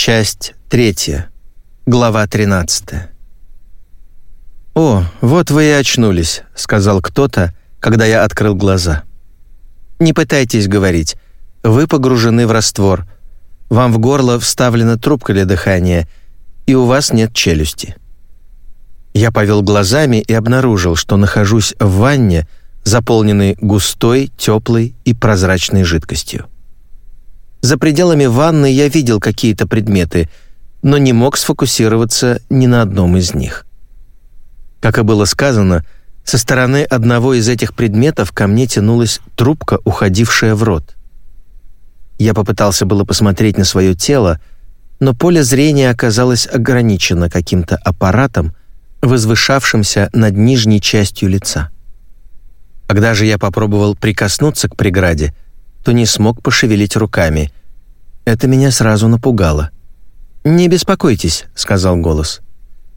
Часть третья. Глава 13. «О, вот вы и очнулись», — сказал кто-то, когда я открыл глаза. «Не пытайтесь говорить. Вы погружены в раствор. Вам в горло вставлена трубка для дыхания, и у вас нет челюсти». Я повел глазами и обнаружил, что нахожусь в ванне, заполненной густой, теплой и прозрачной жидкостью. За пределами ванны я видел какие-то предметы, но не мог сфокусироваться ни на одном из них. Как и было сказано, со стороны одного из этих предметов ко мне тянулась трубка, уходившая в рот. Я попытался было посмотреть на свое тело, но поле зрения оказалось ограничено каким-то аппаратом, возвышавшимся над нижней частью лица. Когда же я попробовал прикоснуться к преграде, то не смог пошевелить руками. Это меня сразу напугало. «Не беспокойтесь», — сказал голос.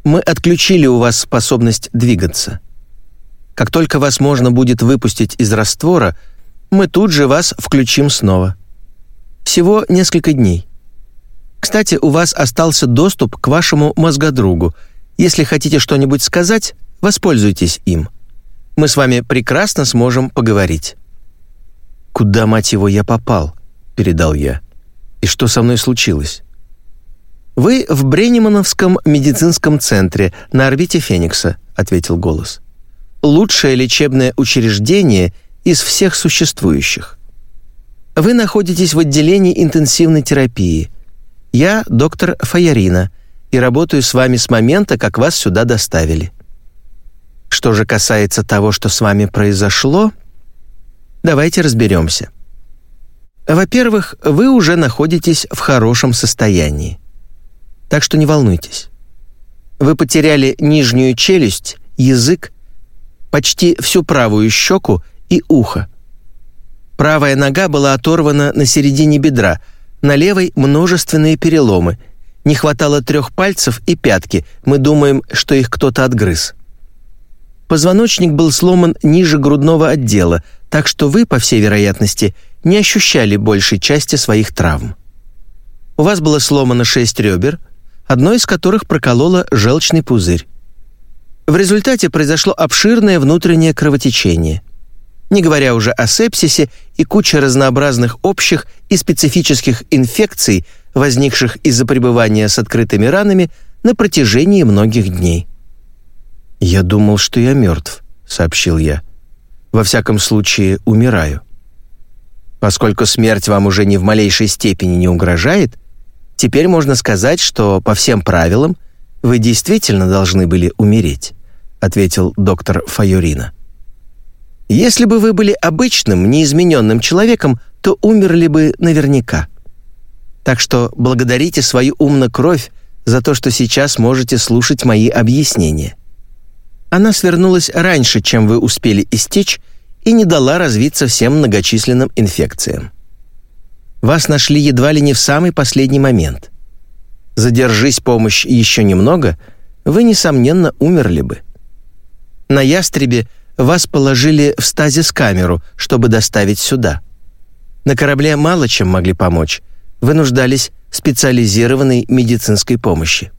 «Мы отключили у вас способность двигаться. Как только вас можно будет выпустить из раствора, мы тут же вас включим снова. Всего несколько дней. Кстати, у вас остался доступ к вашему мозгодругу. Если хотите что-нибудь сказать, воспользуйтесь им. Мы с вами прекрасно сможем поговорить». «Куда, мать его, я попал?» — передал я. «И что со мной случилось?» «Вы в Бреннимановском медицинском центре на орбите Феникса», — ответил голос. «Лучшее лечебное учреждение из всех существующих. Вы находитесь в отделении интенсивной терапии. Я доктор Фаярина и работаю с вами с момента, как вас сюда доставили. Что же касается того, что с вами произошло, Давайте разберемся. Во-первых, вы уже находитесь в хорошем состоянии. Так что не волнуйтесь. Вы потеряли нижнюю челюсть, язык, почти всю правую щеку и ухо. Правая нога была оторвана на середине бедра, на левой множественные переломы. Не хватало трех пальцев и пятки, мы думаем, что их кто-то отгрыз. Позвоночник был сломан ниже грудного отдела, так что вы, по всей вероятности, не ощущали большей части своих травм. У вас было сломано шесть ребер, одно из которых прокололо желчный пузырь. В результате произошло обширное внутреннее кровотечение. Не говоря уже о сепсисе и куче разнообразных общих и специфических инфекций, возникших из-за пребывания с открытыми ранами на протяжении многих дней. «Я думал, что я мертв», — сообщил я. Во всяком случае, умираю. Поскольку смерть вам уже ни в малейшей степени не угрожает, теперь можно сказать, что по всем правилам вы действительно должны были умереть, ответил доктор Файорина. Если бы вы были обычным, неизмененным человеком, то умерли бы наверняка. Так что благодарите свою умную кровь за то, что сейчас можете слушать мои объяснения. Она свернулась раньше, чем вы успели истечь, и не дала развиться всем многочисленным инфекциям. Вас нашли едва ли не в самый последний момент. Задержись помощь еще немного, вы, несомненно, умерли бы. На ястребе вас положили в стазис-камеру, чтобы доставить сюда. На корабле мало чем могли помочь. Вы нуждались в специализированной медицинской помощи.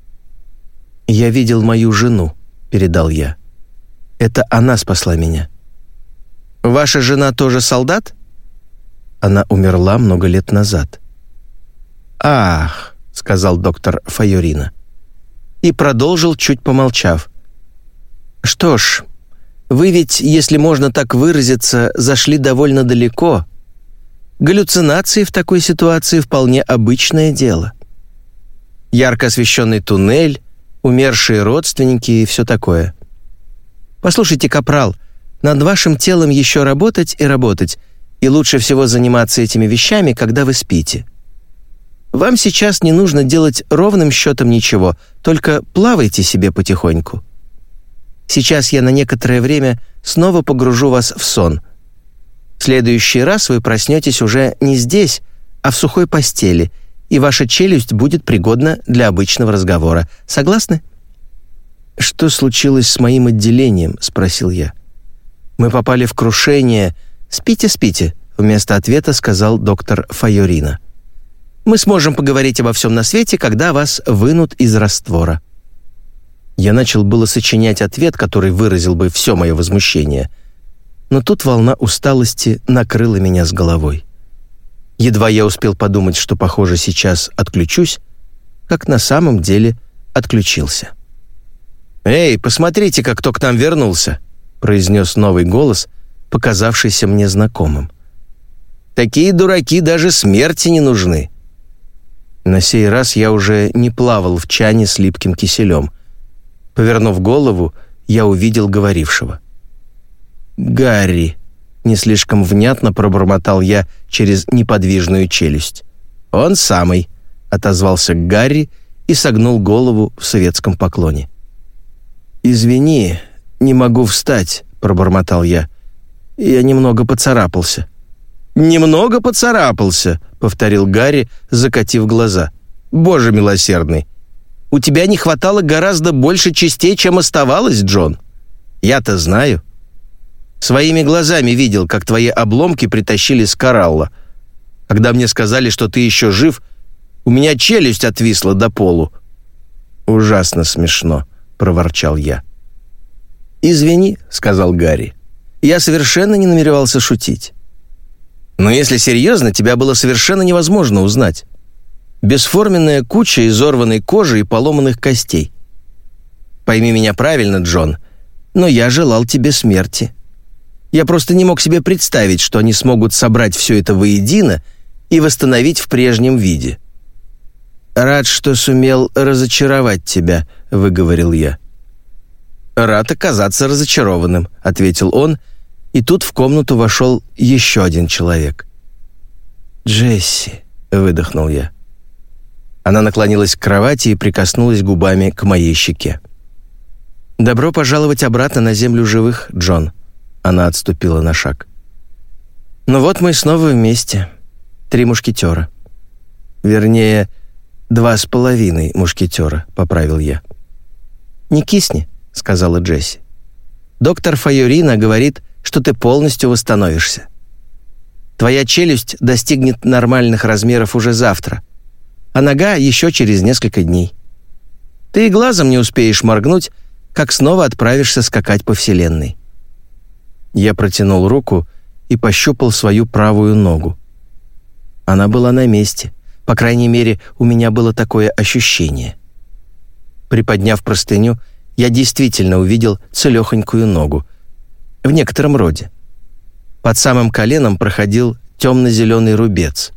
«Я видел мою жену», — передал я. Это она спасла меня. Ваша жена тоже солдат? Она умерла много лет назад. Ах, сказал доктор Файорина. И продолжил, чуть помолчав. Что ж, вы ведь, если можно так выразиться, зашли довольно далеко. Галлюцинации в такой ситуации вполне обычное дело. Ярко освещенный туннель, умершие родственники и все такое. Послушайте, капрал, над вашим телом еще работать и работать, и лучше всего заниматься этими вещами, когда вы спите. Вам сейчас не нужно делать ровным счетом ничего, только плавайте себе потихоньку. Сейчас я на некоторое время снова погружу вас в сон. В следующий раз вы проснетесь уже не здесь, а в сухой постели, и ваша челюсть будет пригодна для обычного разговора. Согласны?» «Что случилось с моим отделением?» — спросил я. «Мы попали в крушение. Спите, спите», — вместо ответа сказал доктор Файорина. Мы сможем поговорить обо всем на свете, когда вас вынут из раствора». Я начал было сочинять ответ, который выразил бы все мое возмущение, но тут волна усталости накрыла меня с головой. Едва я успел подумать, что, похоже, сейчас отключусь, как на самом деле отключился. «Эй, посмотрите-ка, кто к нам вернулся!» произнес новый голос, показавшийся мне знакомым. «Такие дураки даже смерти не нужны!» На сей раз я уже не плавал в чане с липким киселем. Повернув голову, я увидел говорившего. «Гарри!» — не слишком внятно пробормотал я через неподвижную челюсть. «Он самый!» — отозвался Гарри и согнул голову в советском поклоне. «Извини, не могу встать», — пробормотал я. «Я немного поцарапался». «Немного поцарапался», — повторил Гарри, закатив глаза. «Боже милосердный! У тебя не хватало гораздо больше частей, чем оставалось, Джон. Я-то знаю. Своими глазами видел, как твои обломки притащили с коралла. Когда мне сказали, что ты еще жив, у меня челюсть отвисла до полу». «Ужасно смешно», — проворчал я. «Извини», — сказал Гарри. «Я совершенно не намеревался шутить. Но если серьезно, тебя было совершенно невозможно узнать. Бесформенная куча изорванной кожи и поломанных костей. Пойми меня правильно, Джон, но я желал тебе смерти. Я просто не мог себе представить, что они смогут собрать все это воедино и восстановить в прежнем виде. «Рад, что сумел разочаровать тебя», — выговорил я. «Рад оказаться разочарованным», — ответил он, и тут в комнату вошел еще один человек. «Джесси», — выдохнул я. Она наклонилась к кровати и прикоснулась губами к моей щеке. «Добро пожаловать обратно на землю живых, Джон», — она отступила на шаг. «Ну вот мы снова вместе. Три мушкетера. Вернее, два с половиной мушкетера», — поправил я. «Не кисни», — сказала Джесси. «Доктор Файорина говорит, что ты полностью восстановишься. Твоя челюсть достигнет нормальных размеров уже завтра, а нога еще через несколько дней. Ты и глазом не успеешь моргнуть, как снова отправишься скакать по вселенной». Я протянул руку и пощупал свою правую ногу. Она была на месте. По крайней мере, у меня было такое ощущение. Приподняв простыню, я действительно увидел целехонькую ногу. В некотором роде. Под самым коленом проходил темно-зеленый рубец.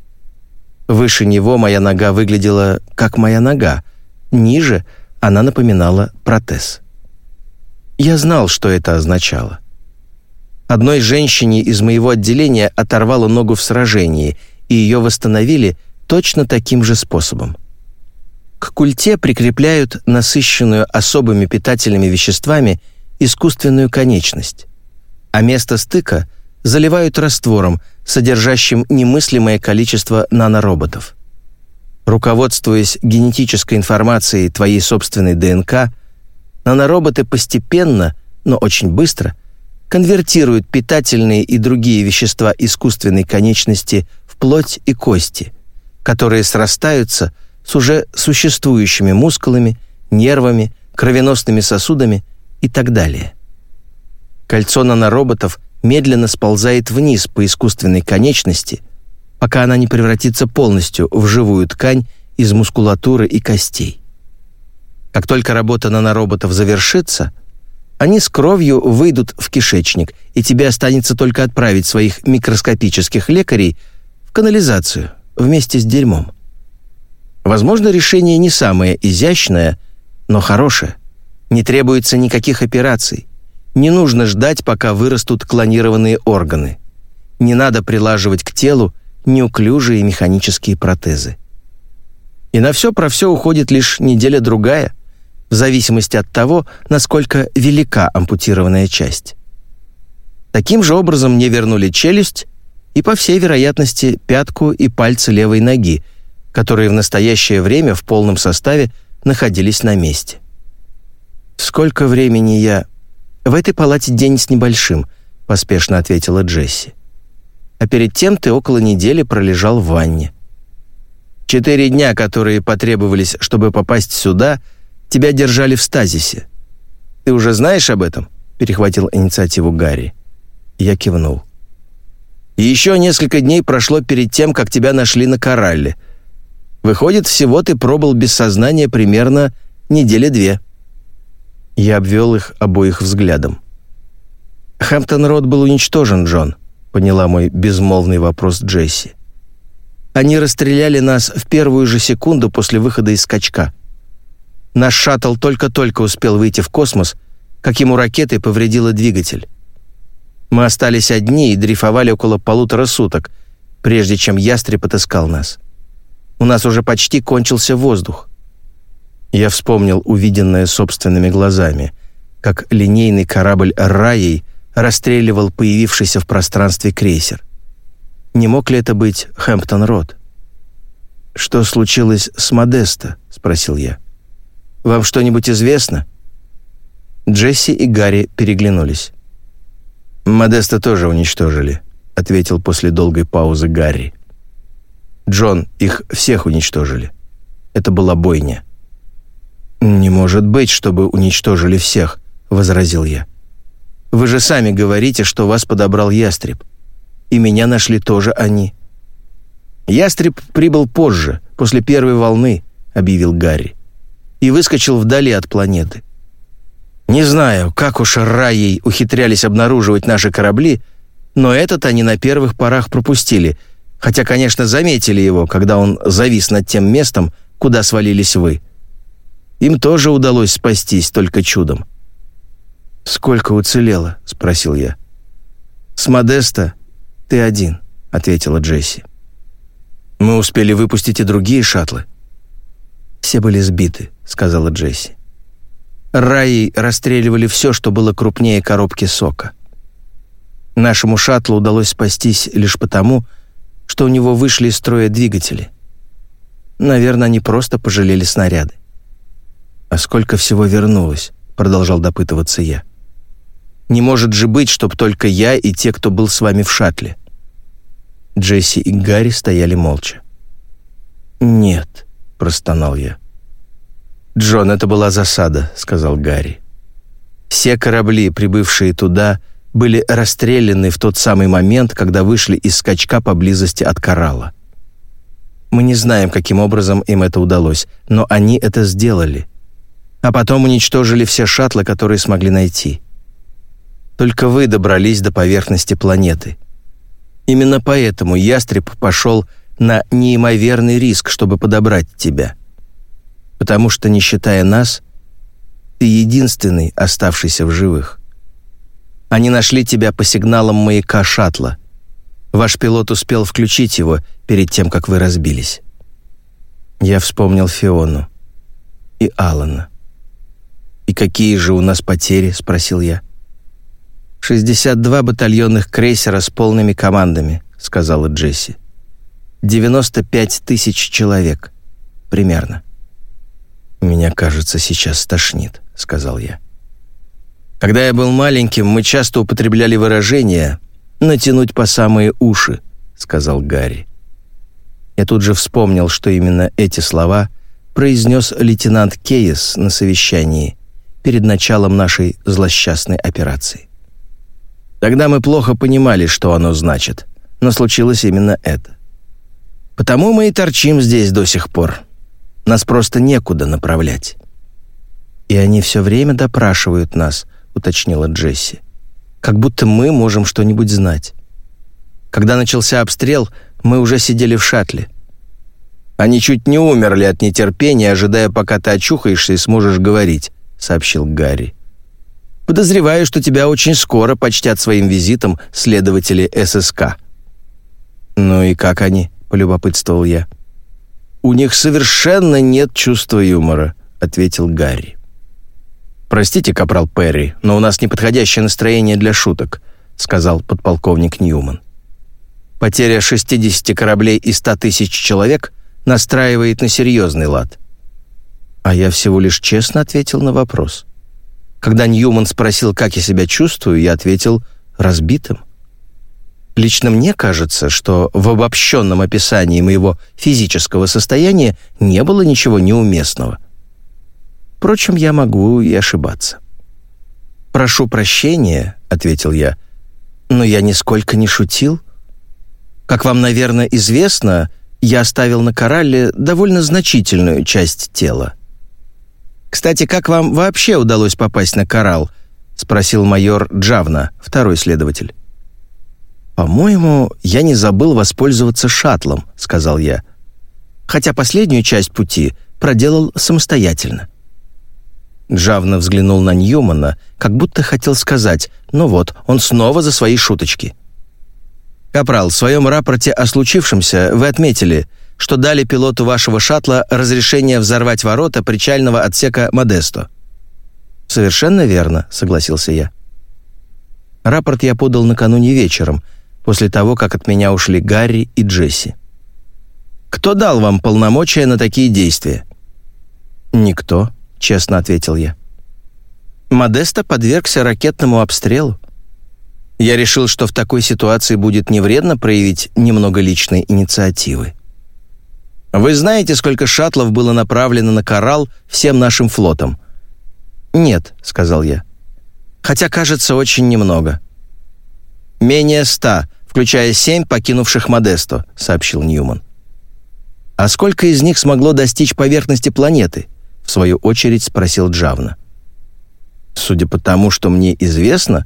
Выше него моя нога выглядела как моя нога, ниже она напоминала протез. Я знал, что это означало. Одной женщине из моего отделения оторвало ногу в сражении, и ее восстановили точно таким же способом. К культе прикрепляют насыщенную особыми питательными веществами искусственную конечность, а место стыка заливают раствором, содержащим немыслимое количество нанороботов. Руководствуясь генетической информацией твоей собственной ДНК, нанороботы постепенно, но очень быстро конвертируют питательные и другие вещества искусственной конечности в плоть и кости, которые срастаются – с уже существующими мускулами, нервами, кровеносными сосудами и так далее. Кольцо нанороботов медленно сползает вниз по искусственной конечности, пока она не превратится полностью в живую ткань из мускулатуры и костей. Как только работа нанороботов завершится, они с кровью выйдут в кишечник, и тебе останется только отправить своих микроскопических лекарей в канализацию вместе с дерьмом. Возможно, решение не самое изящное, но хорошее. Не требуется никаких операций. Не нужно ждать, пока вырастут клонированные органы. Не надо прилаживать к телу неуклюжие механические протезы. И на все про все уходит лишь неделя-другая, в зависимости от того, насколько велика ампутированная часть. Таким же образом мне вернули челюсть и, по всей вероятности, пятку и пальцы левой ноги – которые в настоящее время в полном составе находились на месте. «Сколько времени я...» «В этой палате день с небольшим», — поспешно ответила Джесси. «А перед тем ты около недели пролежал в ванне». Четыре дня, которые потребовались, чтобы попасть сюда, тебя держали в стазисе. Ты уже знаешь об этом?» — перехватил инициативу Гарри. Я кивнул. «И еще несколько дней прошло перед тем, как тебя нашли на коралле. Выходит, всего ты пробыл без сознания примерно недели две». Я обвел их обоих взглядом. «Хэмптон-Род был уничтожен, Джон», — поняла мой безмолвный вопрос Джесси. «Они расстреляли нас в первую же секунду после выхода из скачка. Наш шаттл только-только успел выйти в космос, как ему ракетой повредила двигатель. Мы остались одни и дрейфовали около полутора суток, прежде чем ястреб отыскал нас. У нас уже почти кончился воздух. Я вспомнил увиденное собственными глазами, как линейный корабль «Раей» расстреливал появившийся в пространстве крейсер. Не мог ли это быть Хэмптон-Род? «Что случилось с Модесто?» — спросил я. «Вам что-нибудь известно?» Джесси и Гарри переглянулись. «Модеста тоже уничтожили», — ответил после долгой паузы Гарри. «Джон, их всех уничтожили. Это была бойня». «Не может быть, чтобы уничтожили всех», — возразил я. «Вы же сами говорите, что вас подобрал ястреб. И меня нашли тоже они». «Ястреб прибыл позже, после первой волны», — объявил Гарри, «и выскочил вдали от планеты. Не знаю, как уж Раей ухитрялись обнаруживать наши корабли, но этот они на первых порах пропустили, хотя, конечно, заметили его, когда он завис над тем местом, куда свалились вы. Им тоже удалось спастись только чудом. «Сколько уцелело?» — спросил я. «С Модеста ты один», — ответила Джесси. «Мы успели выпустить и другие шаттлы». «Все были сбиты», — сказала Джесси. Раи расстреливали все, что было крупнее коробки сока. Нашему шаттлу удалось спастись лишь потому, что у него вышли из строя двигатели. Наверное, они просто пожалели снаряды. «А сколько всего вернулось?» — продолжал допытываться я. «Не может же быть, чтоб только я и те, кто был с вами в шаттле». Джесси и Гарри стояли молча. «Нет», — простонал я. «Джон, это была засада», — сказал Гарри. «Все корабли, прибывшие туда, были расстреляны в тот самый момент, когда вышли из скачка поблизости от коралла. Мы не знаем, каким образом им это удалось, но они это сделали. А потом уничтожили все шаттлы, которые смогли найти. Только вы добрались до поверхности планеты. Именно поэтому ястреб пошел на неимоверный риск, чтобы подобрать тебя» потому что, не считая нас, ты единственный, оставшийся в живых. Они нашли тебя по сигналам маяка шаттла. Ваш пилот успел включить его перед тем, как вы разбились. Я вспомнил Фиону и Алана. «И какие же у нас потери?» — спросил я. «62 батальонных крейсера с полными командами», — сказала Джесси. «95 тысяч человек. Примерно». «Меня, кажется, сейчас стошнит», — сказал я. «Когда я был маленьким, мы часто употребляли выражение «натянуть по самые уши», — сказал Гарри. Я тут же вспомнил, что именно эти слова произнес лейтенант Кейс на совещании перед началом нашей злосчастной операции. Тогда мы плохо понимали, что оно значит, но случилось именно это. Потому мы и торчим здесь до сих пор, нас просто некуда направлять». «И они все время допрашивают нас», — уточнила Джесси. «Как будто мы можем что-нибудь знать. Когда начался обстрел, мы уже сидели в шаттле. Они чуть не умерли от нетерпения, ожидая, пока ты очухаешься и сможешь говорить», — сообщил Гарри. «Подозреваю, что тебя очень скоро почтят своим визитом следователи ССК». «Ну и как они?» — полюбопытствовал я. «У них совершенно нет чувства юмора», — ответил Гарри. «Простите, капрал Перри, но у нас неподходящее настроение для шуток», — сказал подполковник Ньюман. «Потеря 60 кораблей и 100 тысяч человек настраивает на серьезный лад». А я всего лишь честно ответил на вопрос. Когда Ньюман спросил, как я себя чувствую, я ответил «разбитым». Лично мне кажется, что в обобщенном описании моего физического состояния не было ничего неуместного. Впрочем, я могу и ошибаться. «Прошу прощения», — ответил я, — «но я нисколько не шутил. Как вам, наверное, известно, я оставил на коралле довольно значительную часть тела». «Кстати, как вам вообще удалось попасть на коралл?» — спросил майор Джавна, второй следователь. «По-моему, я не забыл воспользоваться шаттлом», — сказал я. «Хотя последнюю часть пути проделал самостоятельно». Джавна взглянул на Ньюмана, как будто хотел сказать, «Ну вот, он снова за свои шуточки». «Капрал, в своем рапорте о случившемся вы отметили, что дали пилоту вашего шаттла разрешение взорвать ворота причального отсека «Модесто». «Совершенно верно», — согласился я. Рапорт я подал накануне вечером — после того, как от меня ушли Гарри и Джесси. «Кто дал вам полномочия на такие действия?» «Никто», — честно ответил я. Модеста подвергся ракетному обстрелу. Я решил, что в такой ситуации будет не вредно проявить немного личной инициативы. «Вы знаете, сколько шаттлов было направлено на «Коралл» всем нашим флотом?» «Нет», — сказал я. «Хотя, кажется, очень немного». «Менее ста, включая семь покинувших Модесто», — сообщил Ньюман. «А сколько из них смогло достичь поверхности планеты?» — в свою очередь спросил Джавна. «Судя по тому, что мне известно,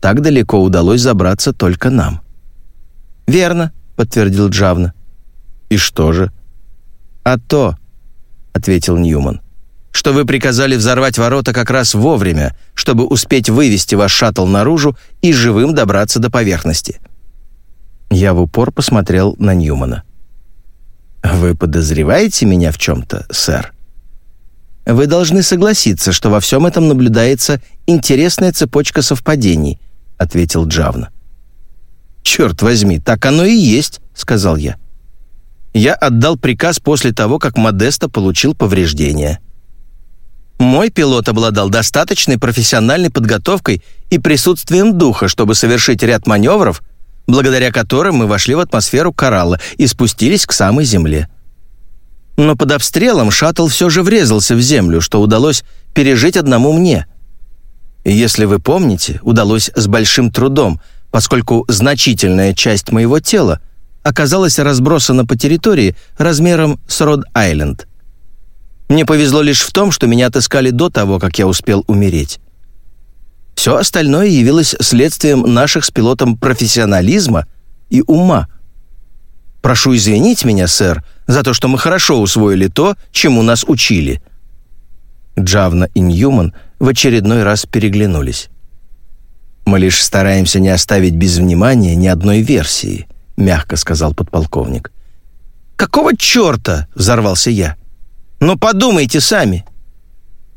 так далеко удалось забраться только нам». «Верно», — подтвердил Джавна. «И что же?» «А то», — ответил Ньюман, «что вы приказали взорвать ворота как раз вовремя, чтобы успеть вывести ваш шаттл наружу и живым добраться до поверхности». Я в упор посмотрел на Ньюмана. «Вы подозреваете меня в чем-то, сэр?» «Вы должны согласиться, что во всем этом наблюдается интересная цепочка совпадений», — ответил Джавна. «Черт возьми, так оно и есть», — сказал я. «Я отдал приказ после того, как Модеста получил повреждения». Мой пилот обладал достаточной профессиональной подготовкой и присутствием духа, чтобы совершить ряд маневров, благодаря которым мы вошли в атмосферу коралла и спустились к самой земле. Но под обстрелом шаттл все же врезался в землю, что удалось пережить одному мне. Если вы помните, удалось с большим трудом, поскольку значительная часть моего тела оказалась разбросана по территории размером с Род-Айленд. Мне повезло лишь в том, что меня отыскали до того, как я успел умереть. Все остальное явилось следствием наших с пилотом профессионализма и ума. Прошу извинить меня, сэр, за то, что мы хорошо усвоили то, чему нас учили». Джавна и Ньюман в очередной раз переглянулись. «Мы лишь стараемся не оставить без внимания ни одной версии», — мягко сказал подполковник. «Какого черта?» — взорвался я. «Но подумайте сами.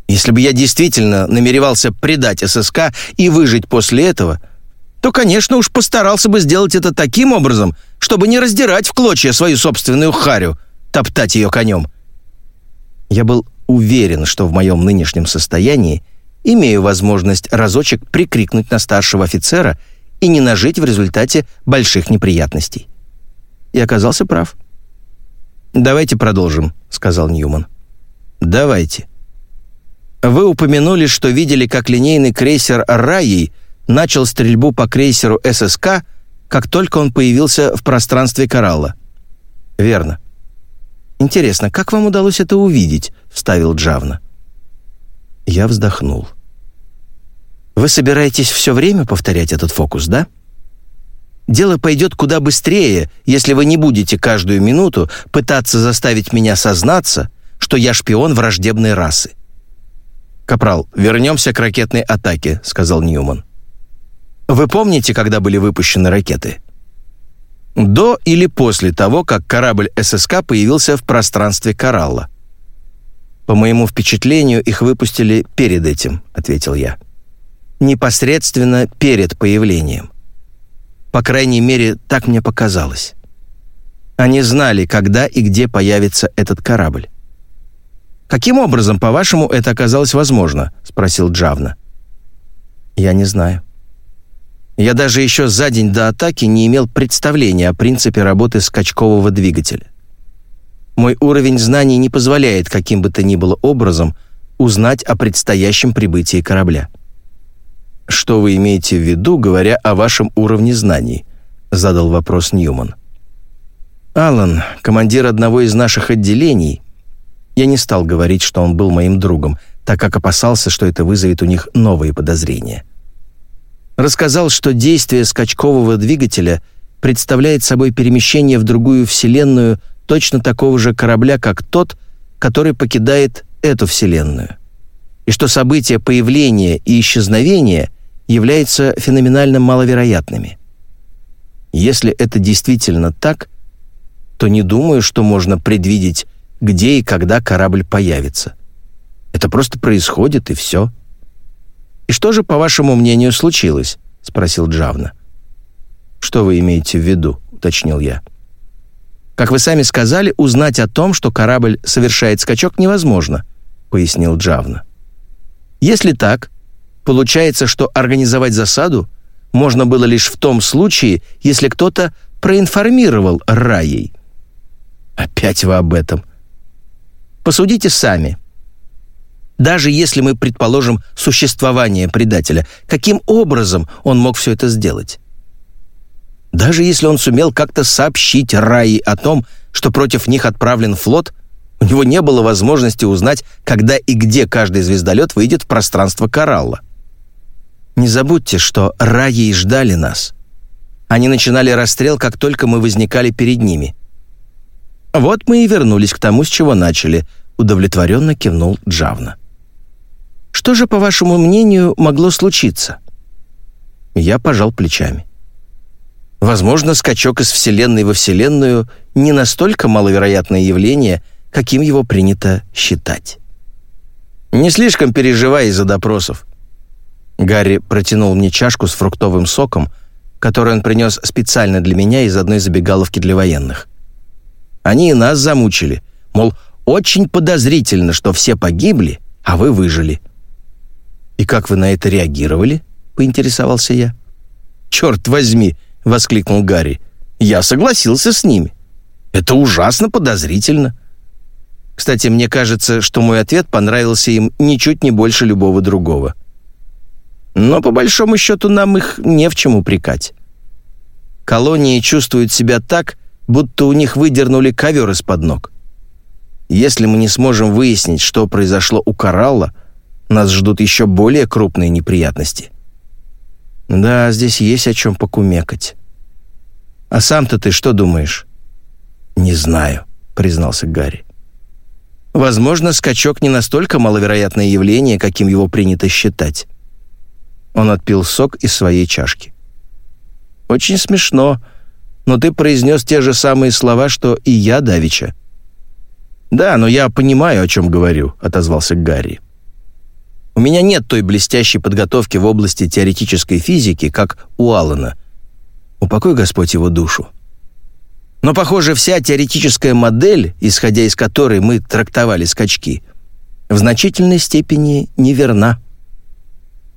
Если бы я действительно намеревался предать ССК и выжить после этого, то, конечно, уж постарался бы сделать это таким образом, чтобы не раздирать в клочья свою собственную харю, топтать ее конем. Я был уверен, что в моем нынешнем состоянии имею возможность разочек прикрикнуть на старшего офицера и не нажить в результате больших неприятностей. И оказался прав. «Давайте продолжим», — сказал Ньюман. «Давайте». Вы упомянули, что видели, как линейный крейсер «Раи» начал стрельбу по крейсеру ССК, как только он появился в пространстве коралла. Верно. Интересно, как вам удалось это увидеть? вставил Джавна. Я вздохнул. Вы собираетесь все время повторять этот фокус, да? Дело пойдет куда быстрее, если вы не будете каждую минуту пытаться заставить меня сознаться, что я шпион враждебной расы. «Капрал, вернемся к ракетной атаке», — сказал Ньюман. «Вы помните, когда были выпущены ракеты?» До или после того, как корабль ССК появился в пространстве Коралла. «По моему впечатлению, их выпустили перед этим», — ответил я. «Непосредственно перед появлением. По крайней мере, так мне показалось. Они знали, когда и где появится этот корабль. «Каким образом, по-вашему, это оказалось возможно?» — спросил Джавна. «Я не знаю». Я даже еще за день до атаки не имел представления о принципе работы скачкового двигателя. Мой уровень знаний не позволяет каким бы то ни было образом узнать о предстоящем прибытии корабля. «Что вы имеете в виду, говоря о вашем уровне знаний?» — задал вопрос Ньюман. «Алан, командир одного из наших отделений...» Я не стал говорить, что он был моим другом, так как опасался, что это вызовет у них новые подозрения. Рассказал, что действие скачкового двигателя представляет собой перемещение в другую вселенную точно такого же корабля, как тот, который покидает эту вселенную, и что события появления и исчезновения являются феноменально маловероятными. Если это действительно так, то не думаю, что можно предвидеть, где и когда корабль появится. Это просто происходит, и все. «И что же, по вашему мнению, случилось?» — спросил Джавна. «Что вы имеете в виду?» — уточнил я. «Как вы сами сказали, узнать о том, что корабль совершает скачок, невозможно», — пояснил Джавна. «Если так, получается, что организовать засаду можно было лишь в том случае, если кто-то проинформировал Раей». «Опять вы об этом», Посудите сами. Даже если мы предположим существование предателя, каким образом он мог все это сделать? Даже если он сумел как-то сообщить Раи о том, что против них отправлен флот, у него не было возможности узнать, когда и где каждый звездолет выйдет в пространство Коралла. Не забудьте, что Раи ждали нас. Они начинали расстрел, как только мы возникали перед ними. Вот мы и вернулись к тому, с чего начали, удовлетворенно кивнул Джавна. Что же, по вашему мнению, могло случиться? Я пожал плечами. Возможно, скачок из Вселенной во Вселенную не настолько маловероятное явление, каким его принято считать. Не слишком переживай из-за допросов. Гарри протянул мне чашку с фруктовым соком, который он принес специально для меня из одной забегаловки для военных. Они и нас замучили, мол, очень подозрительно, что все погибли, а вы выжили». «И как вы на это реагировали?» — поинтересовался я. «Черт возьми!» — воскликнул Гарри. «Я согласился с ними. Это ужасно подозрительно». Кстати, мне кажется, что мой ответ понравился им ничуть не больше любого другого. Но по большому счету нам их не в чем упрекать. Колонии чувствуют себя так, будто у них выдернули ковер из-под ног. Если мы не сможем выяснить, что произошло у Коралла, нас ждут еще более крупные неприятности. Да, здесь есть о чем покумекать. А сам-то ты что думаешь? Не знаю, признался Гарри. Возможно, скачок не настолько маловероятное явление, каким его принято считать. Он отпил сок из своей чашки. Очень смешно, но ты произнес те же самые слова, что и я давеча. «Да, но я понимаю, о чем говорю», — отозвался Гарри. «У меня нет той блестящей подготовки в области теоретической физики, как у Аллана. Упокой Господь его душу. Но, похоже, вся теоретическая модель, исходя из которой мы трактовали скачки, в значительной степени неверна.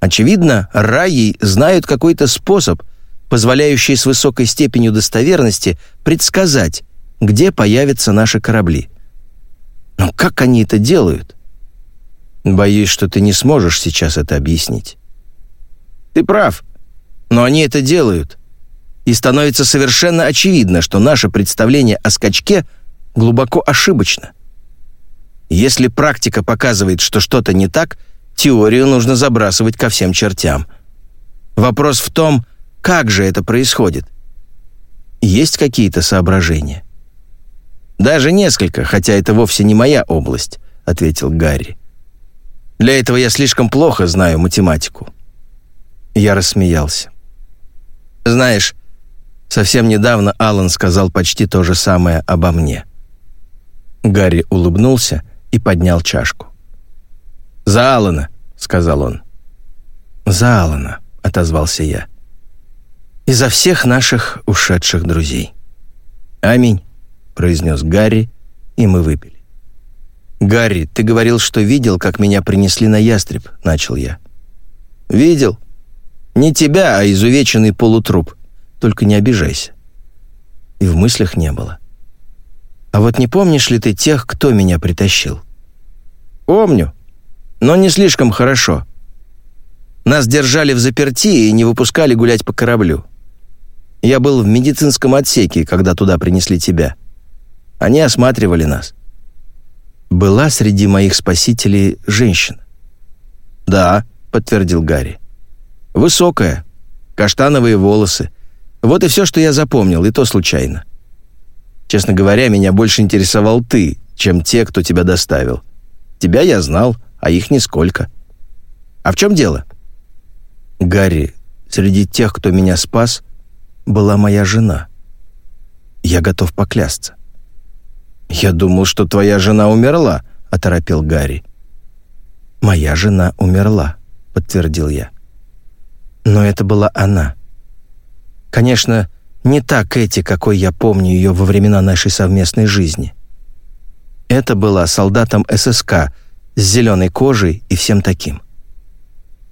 Очевидно, Раи знают какой-то способ, позволяющий с высокой степенью достоверности предсказать, где появятся наши корабли. Но как они это делают? Боюсь, что ты не сможешь сейчас это объяснить. Ты прав, но они это делают. И становится совершенно очевидно, что наше представление о скачке глубоко ошибочно. Если практика показывает, что что-то не так, теорию нужно забрасывать ко всем чертям. Вопрос в том, как же это происходит. Есть какие-то соображения? «Даже несколько, хотя это вовсе не моя область», — ответил Гарри. «Для этого я слишком плохо знаю математику». Я рассмеялся. «Знаешь, совсем недавно Алан сказал почти то же самое обо мне». Гарри улыбнулся и поднял чашку. «За Алана», — сказал он. «За Алана», — отозвался я. «И за всех наших ушедших друзей». «Аминь» произнес Гарри, и мы выпили. «Гарри, ты говорил, что видел, как меня принесли на ястреб», — начал я. «Видел. Не тебя, а изувеченный полутруп. Только не обижайся». И в мыслях не было. «А вот не помнишь ли ты тех, кто меня притащил?» «Помню, но не слишком хорошо. Нас держали в заперти и не выпускали гулять по кораблю. Я был в медицинском отсеке, когда туда принесли тебя. Они осматривали нас. Была среди моих спасителей женщина. «Да», — подтвердил Гарри. «Высокая, каштановые волосы. Вот и все, что я запомнил, и то случайно. Честно говоря, меня больше интересовал ты, чем те, кто тебя доставил. Тебя я знал, а их нисколько. А в чем дело?» «Гарри, среди тех, кто меня спас, была моя жена. Я готов поклясться. «Я думал, что твоя жена умерла», — оторопел Гарри. «Моя жена умерла», — подтвердил я. «Но это была она. Конечно, не та Кэти, какой я помню ее во времена нашей совместной жизни. Это была солдатом ССК с зеленой кожей и всем таким».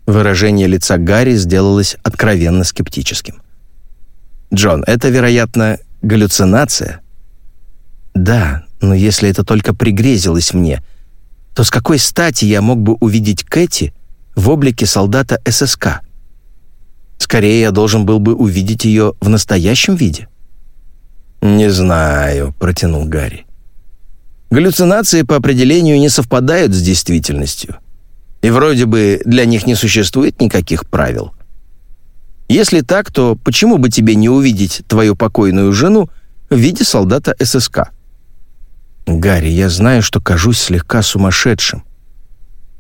Выражение лица Гарри сделалось откровенно скептическим. «Джон, это, вероятно, галлюцинация?» «Да, но если это только пригрезилось мне, то с какой стати я мог бы увидеть Кэти в облике солдата ССК? Скорее, я должен был бы увидеть ее в настоящем виде». «Не знаю», — протянул Гарри. «Галлюцинации по определению не совпадают с действительностью. И вроде бы для них не существует никаких правил. Если так, то почему бы тебе не увидеть твою покойную жену в виде солдата ССК?» «Гарри, я знаю, что кажусь слегка сумасшедшим.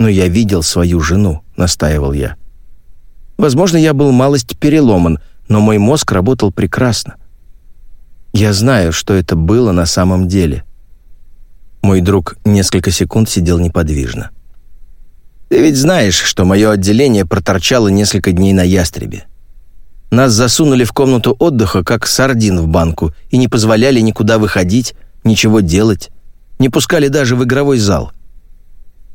Но я видел свою жену», — настаивал я. «Возможно, я был малость переломан, но мой мозг работал прекрасно. Я знаю, что это было на самом деле». Мой друг несколько секунд сидел неподвижно. «Ты ведь знаешь, что мое отделение проторчало несколько дней на ястребе. Нас засунули в комнату отдыха, как сардин в банку, и не позволяли никуда выходить, ничего делать не пускали даже в игровой зал.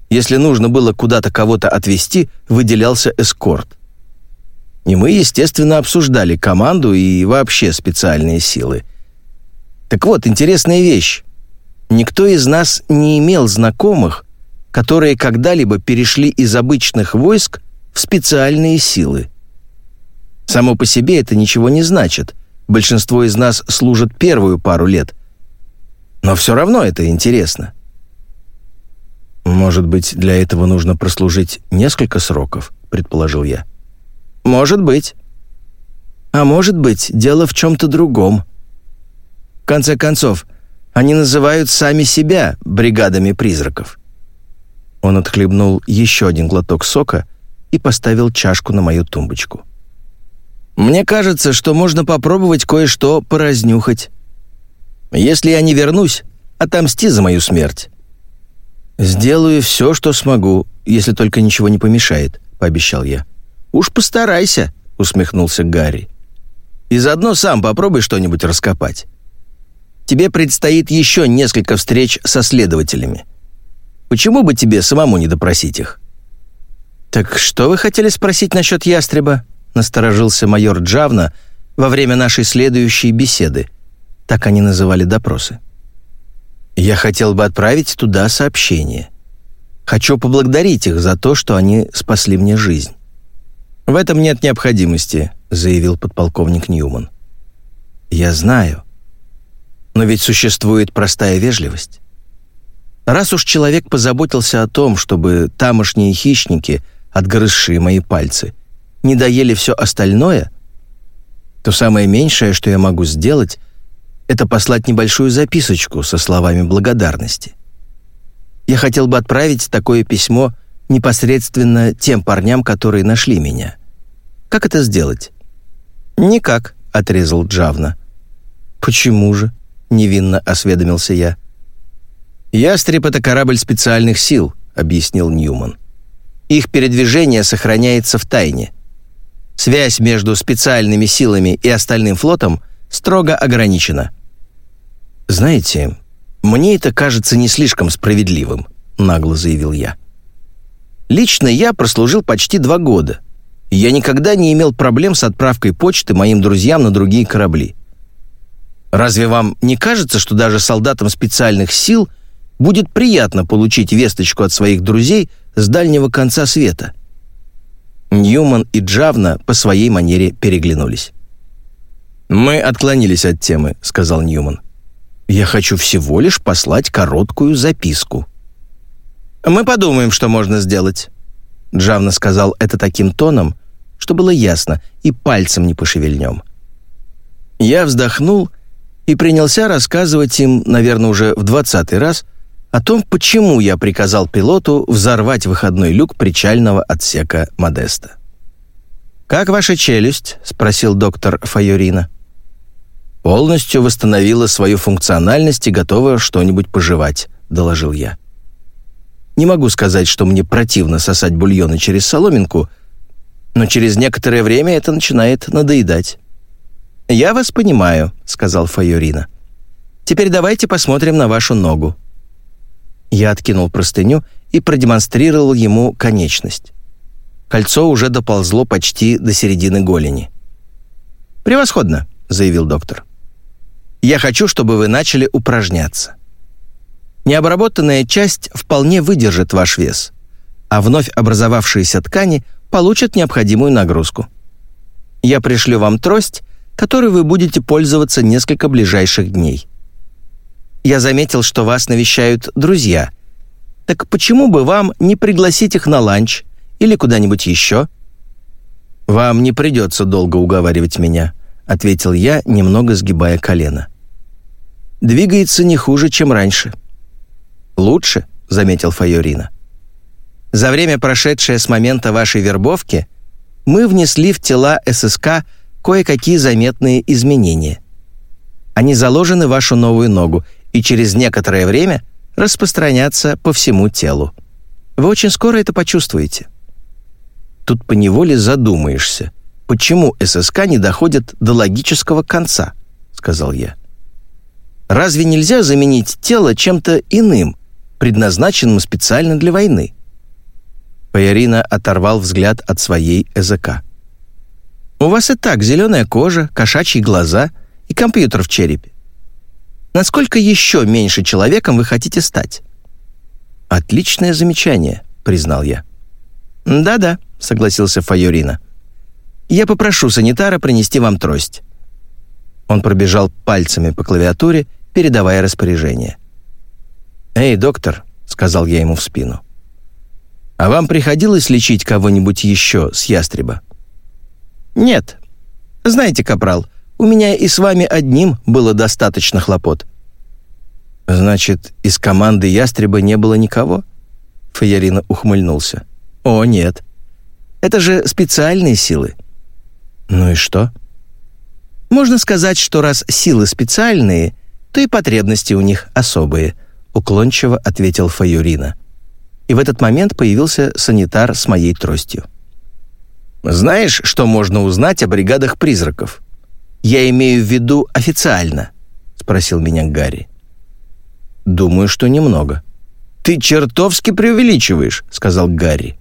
Если нужно было куда-то кого-то отвезти, выделялся эскорт. И мы, естественно, обсуждали команду и вообще специальные силы. Так вот, интересная вещь. Никто из нас не имел знакомых, которые когда-либо перешли из обычных войск в специальные силы. Само по себе это ничего не значит. Большинство из нас служат первую пару лет, но все равно это интересно. «Может быть, для этого нужно прослужить несколько сроков?» — предположил я. «Может быть. А может быть, дело в чем-то другом. В конце концов, они называют сами себя бригадами призраков». Он отхлебнул еще один глоток сока и поставил чашку на мою тумбочку. «Мне кажется, что можно попробовать кое-что поразнюхать. Если я не вернусь, отомсти за мою смерть». «Сделаю все, что смогу, если только ничего не помешает», — пообещал я. «Уж постарайся», — усмехнулся Гарри. «И заодно сам попробуй что-нибудь раскопать. Тебе предстоит еще несколько встреч со следователями. Почему бы тебе самому не допросить их?» «Так что вы хотели спросить насчет ястреба?» — насторожился майор Джавна во время нашей следующей беседы — так они называли допросы. Я хотел бы отправить туда сообщение. Хочу поблагодарить их за то, что они спасли мне жизнь. В этом нет необходимости, заявил подполковник Ньюман. Я знаю. Но ведь существует простая вежливость. Раз уж человек позаботился о том, чтобы тамошние хищники, отгрызшие мои пальцы, не доели все остальное, то самое меньшее, что я могу сделать — это послать небольшую записочку со словами благодарности. Я хотел бы отправить такое письмо непосредственно тем парням, которые нашли меня. Как это сделать? Никак, отрезал Джавна. Почему же? невинно осведомился я. Ястреб это корабль специальных сил, объяснил Ньюман. Их передвижение сохраняется в тайне. Связь между специальными силами и остальным флотом строго ограничена. «Знаете, мне это кажется не слишком справедливым», — нагло заявил я. «Лично я прослужил почти два года, Я никогда не имел проблем с отправкой почты моим друзьям на другие корабли. Разве вам не кажется, что даже солдатам специальных сил будет приятно получить весточку от своих друзей с дальнего конца света?» Ньюман и Джавна по своей манере переглянулись. «Мы отклонились от темы», — сказал Ньюман. «Я хочу всего лишь послать короткую записку». «Мы подумаем, что можно сделать». Джавна сказал это таким тоном, что было ясно, и пальцем не пошевельнем. Я вздохнул и принялся рассказывать им, наверное, уже в двадцатый раз, о том, почему я приказал пилоту взорвать выходной люк причального отсека Модеста. «Как ваша челюсть?» — спросил доктор Файорина. «Полностью восстановила свою функциональность и готова что-нибудь пожевать», — доложил я. Не могу сказать, что мне противно сосать бульоны через соломинку, но через некоторое время это начинает надоедать. «Я вас понимаю», — сказал Файорина. «Теперь давайте посмотрим на вашу ногу». Я откинул простыню и продемонстрировал ему конечность. Кольцо уже доползло почти до середины голени. «Превосходно», — заявил доктор. «Я хочу, чтобы вы начали упражняться. Необработанная часть вполне выдержит ваш вес, а вновь образовавшиеся ткани получат необходимую нагрузку. Я пришлю вам трость, которой вы будете пользоваться несколько ближайших дней. Я заметил, что вас навещают друзья. Так почему бы вам не пригласить их на ланч или куда-нибудь еще?» «Вам не придется долго уговаривать меня», — ответил я, немного сгибая колено. «Двигается не хуже, чем раньше». «Лучше», — заметил Файорина. «За время, прошедшее с момента вашей вербовки, мы внесли в тела ССК кое-какие заметные изменения. Они заложены в вашу новую ногу и через некоторое время распространятся по всему телу. Вы очень скоро это почувствуете». Тут поневоле задумаешься, почему ССК не доходит до логического конца, сказал я. Разве нельзя заменить тело чем-то иным, предназначенным специально для войны. Паярина оторвал взгляд от своей ЭЗК. «У вас и так зеленая кожа, кошачьи глаза и компьютер в черепе. Насколько еще меньше человеком вы хотите стать?» «Отличное замечание», — признал я. «Да-да», — согласился Файорина. «Я попрошу санитара принести вам трость». Он пробежал пальцами по клавиатуре, передавая распоряжение. «Эй, доктор», — сказал я ему в спину, «а вам приходилось лечить кого-нибудь еще с ястреба?» «Нет. Знаете, капрал, у меня и с вами одним было достаточно хлопот». «Значит, из команды ястреба не было никого?» Фаярина ухмыльнулся. «О, нет. Это же специальные силы». «Ну и что?» «Можно сказать, что раз силы специальные, то и потребности у них особые», — уклончиво ответил Фаюрина. И в этот момент появился санитар с моей тростью. «Знаешь, что можно узнать о бригадах призраков? Я имею в виду официально», — спросил меня Гарри. «Думаю, что немного». «Ты чертовски преувеличиваешь», — сказал Гарри.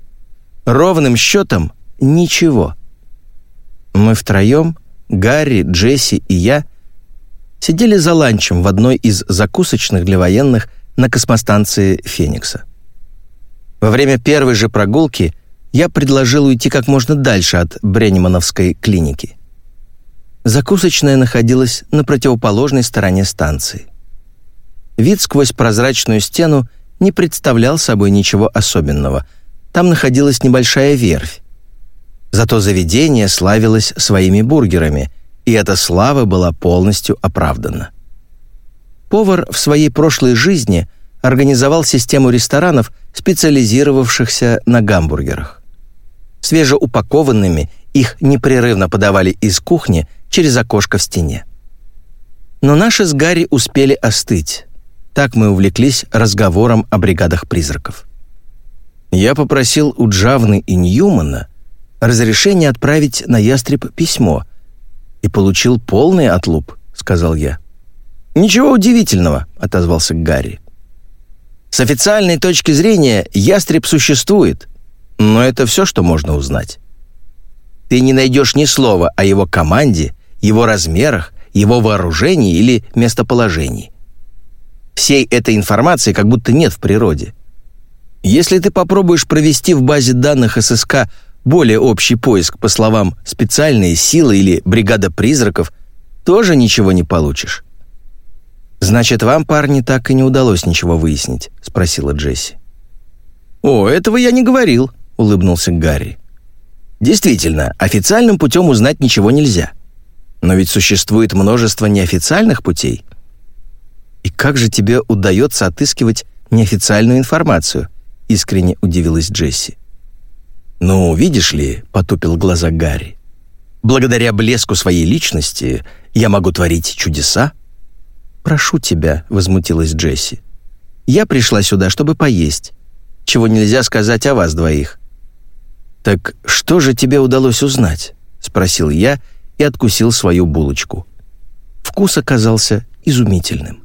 «Ровным счетом ничего». Мы втроем, Гарри, Джесси и я, сидели за ланчем в одной из закусочных для военных на космостанции Феникса. Во время первой же прогулки я предложил уйти как можно дальше от Бреннимановской клиники. Закусочная находилась на противоположной стороне станции. Вид сквозь прозрачную стену не представлял собой ничего особенного. Там находилась небольшая верфь. Зато заведение славилось своими бургерами, и эта слава была полностью оправдана. Повар в своей прошлой жизни организовал систему ресторанов, специализировавшихся на гамбургерах. Свежеупакованными их непрерывно подавали из кухни через окошко в стене. Но наши с Гарри успели остыть. Так мы увлеклись разговором о бригадах призраков. Я попросил у Джавны и Ньюмана разрешение отправить на ястреб письмо и получил полный отлуп, сказал я. «Ничего удивительного», — отозвался Гарри. «С официальной точки зрения ястреб существует, но это все, что можно узнать. ты не найдешь ни слова о его команде, его размерах, его вооружении или местоположении. Всей этой информации как будто нет в природе. Если ты попробуешь провести в базе данных ССК более общий поиск по словам «специальные силы» или «бригада призраков», тоже ничего не получишь. «Значит, вам, парни, так и не удалось ничего выяснить?» — спросила Джесси. «О, этого я не говорил», — улыбнулся Гарри. «Действительно, официальным путем узнать ничего нельзя. Но ведь существует множество неофициальных путей. И как же тебе удается отыскивать неофициальную информацию?» — искренне удивилась Джесси. «Ну, видишь ли», — потупил глаза Гарри, «благодаря блеску своей личности я могу творить чудеса». «Прошу тебя», — возмутилась Джесси. «Я пришла сюда, чтобы поесть, чего нельзя сказать о вас двоих». «Так что же тебе удалось узнать?» — спросил я и откусил свою булочку. Вкус оказался изумительным.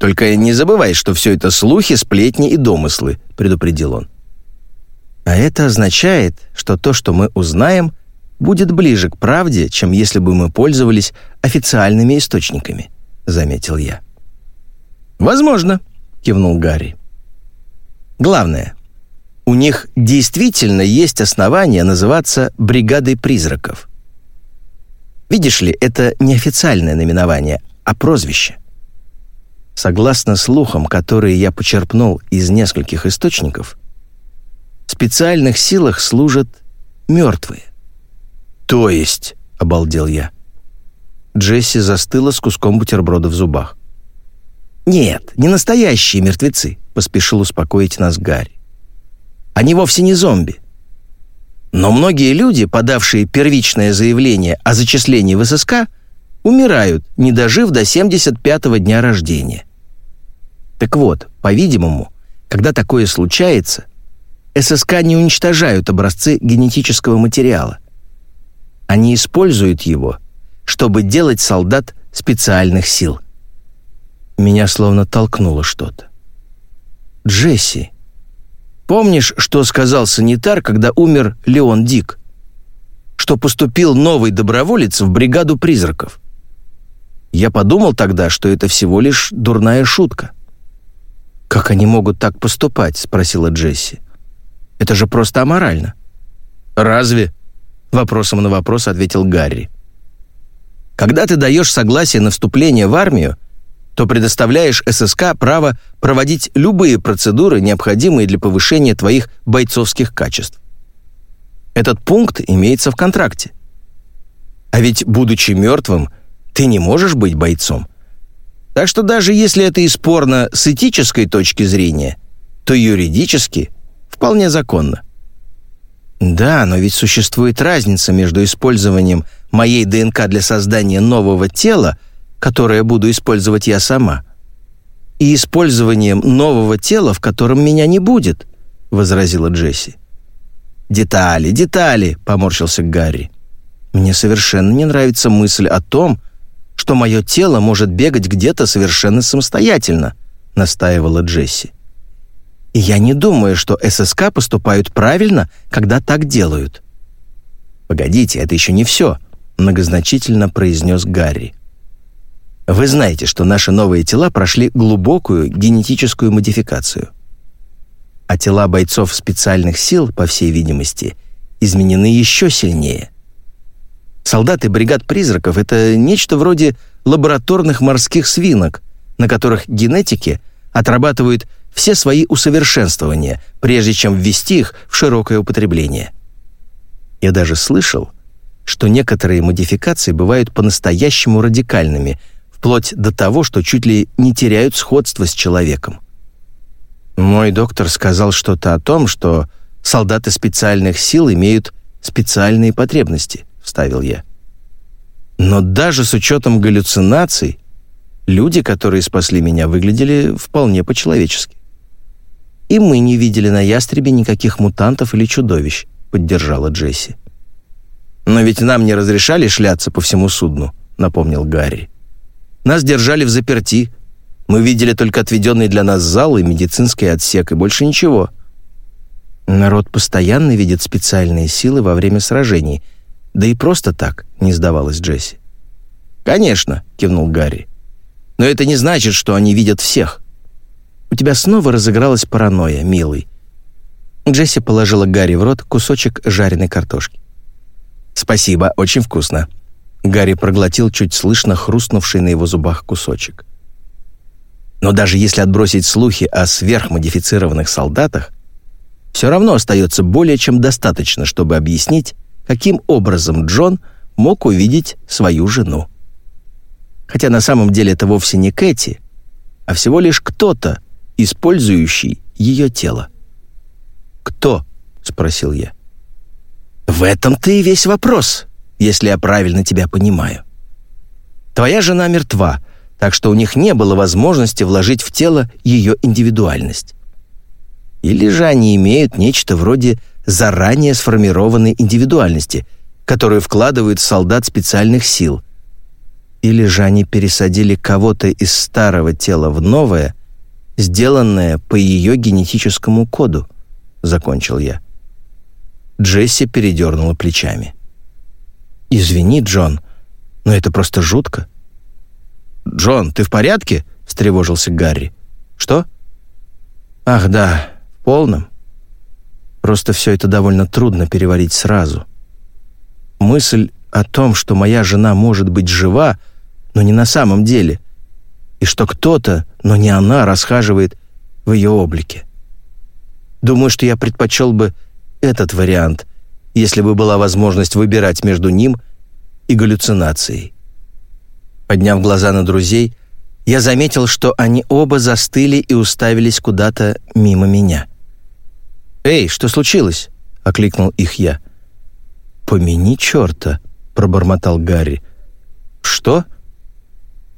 «Только не забывай, что все это слухи, сплетни и домыслы», — предупредил он. А это означает, что то, что мы узнаем, будет ближе к правде, чем если бы мы пользовались официальными источниками, заметил я. Возможно, кивнул Гарри. Главное, у них действительно есть основания называться бригадой призраков. Видишь ли, это не официальное наименование, а прозвище. Согласно слухам, которые я почерпнул из нескольких источников, специальных силах служат мертвые. «То есть?» — обалдел я. Джесси застыла с куском бутерброда в зубах. «Нет, не настоящие мертвецы», — поспешил успокоить нас Гарри. «Они вовсе не зомби. Но многие люди, подавшие первичное заявление о зачислении в ССК, умирают, не дожив до 75-го дня рождения. Так вот, по-видимому, когда такое случается, ССК не уничтожают образцы генетического материала. Они используют его, чтобы делать солдат специальных сил. Меня словно толкнуло что-то. Джесси, помнишь, что сказал санитар, когда умер Леон Дик? Что поступил новый доброволец в бригаду призраков? Я подумал тогда, что это всего лишь дурная шутка. «Как они могут так поступать?» — спросила Джесси. Это же просто аморально». «Разве?» — вопросом на вопрос ответил Гарри. «Когда ты даешь согласие на вступление в армию, то предоставляешь ССК право проводить любые процедуры, необходимые для повышения твоих бойцовских качеств. Этот пункт имеется в контракте. А ведь, будучи мертвым, ты не можешь быть бойцом. Так что даже если это и спорно с этической точки зрения, то юридически Вполне законно. Да, но ведь существует разница между использованием моей ДНК для создания нового тела, которое буду использовать я сама, и использованием нового тела, в котором меня не будет, возразила Джесси. Детали, детали, поморщился Гарри. Мне совершенно не нравится мысль о том, что мое тело может бегать где-то совершенно самостоятельно, настаивала Джесси. И я не думаю, что ССК поступают правильно, когда так делают». «Погодите, это еще не все», — многозначительно произнес Гарри. «Вы знаете, что наши новые тела прошли глубокую генетическую модификацию. А тела бойцов специальных сил, по всей видимости, изменены еще сильнее. Солдаты бригад призраков — это нечто вроде лабораторных морских свинок, на которых генетики отрабатывают все свои усовершенствования, прежде чем ввести их в широкое употребление. Я даже слышал, что некоторые модификации бывают по-настоящему радикальными, вплоть до того, что чуть ли не теряют сходство с человеком. Мой доктор сказал что-то о том, что солдаты специальных сил имеют специальные потребности, вставил я. Но даже с учетом галлюцинаций, люди, которые спасли меня, выглядели вполне по-человечески. «И мы не видели на ястребе никаких мутантов или чудовищ», — поддержала Джесси. «Но ведь нам не разрешали шляться по всему судну», — напомнил Гарри. «Нас держали в заперти. Мы видели только отведенный для нас зал и медицинский отсек, и больше ничего». Народ постоянно видит специальные силы во время сражений, да и просто так, не сдавалась Джесси. «Конечно», — кивнул Гарри. «Но это не значит, что они видят всех. У тебя снова разыгралась паранойя, милый». Джесси положила Гарри в рот кусочек жареной картошки. «Спасибо, очень вкусно». Гарри проглотил чуть слышно хрустнувший на его зубах кусочек. Но даже если отбросить слухи о сверхмодифицированных солдатах, все равно остается более чем достаточно, чтобы объяснить, каким образом Джон мог увидеть свою жену. Хотя на самом деле это вовсе не Кэти, а всего лишь кто-то, использующий ее тело. «Кто?» — спросил я. «В этом-то и весь вопрос, если я правильно тебя понимаю. Твоя жена мертва, так что у них не было возможности вложить в тело ее индивидуальность. Или же они имеют нечто вроде заранее сформированной индивидуальности, которую вкладывают солдат специальных сил. Или же они пересадили кого-то из старого тела в новое, сделанное по ее генетическому коду, закончил я. Джесси передернула плечами. «Извини, Джон, но это просто жутко». «Джон, ты в порядке?» — встревожился Гарри. «Что?» «Ах, да, в полном. Просто все это довольно трудно переварить сразу. Мысль о том, что моя жена может быть жива, но не на самом деле, и что кто-то, но не она, расхаживает в ее облике. Думаю, что я предпочел бы этот вариант, если бы была возможность выбирать между ним и галлюцинацией. Подняв глаза на друзей, я заметил, что они оба застыли и уставились куда-то мимо меня. «Эй, что случилось?» — окликнул их я. «Помяни черта», — пробормотал Гарри. «Что?»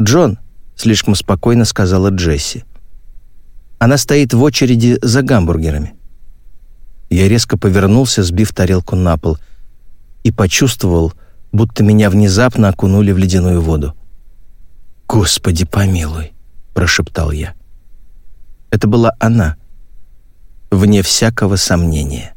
«Джон», — слишком спокойно сказала Джесси. «Она стоит в очереди за гамбургерами». Я резко повернулся, сбив тарелку на пол, и почувствовал, будто меня внезапно окунули в ледяную воду. «Господи помилуй!» — прошептал я. Это была она, вне всякого сомнения.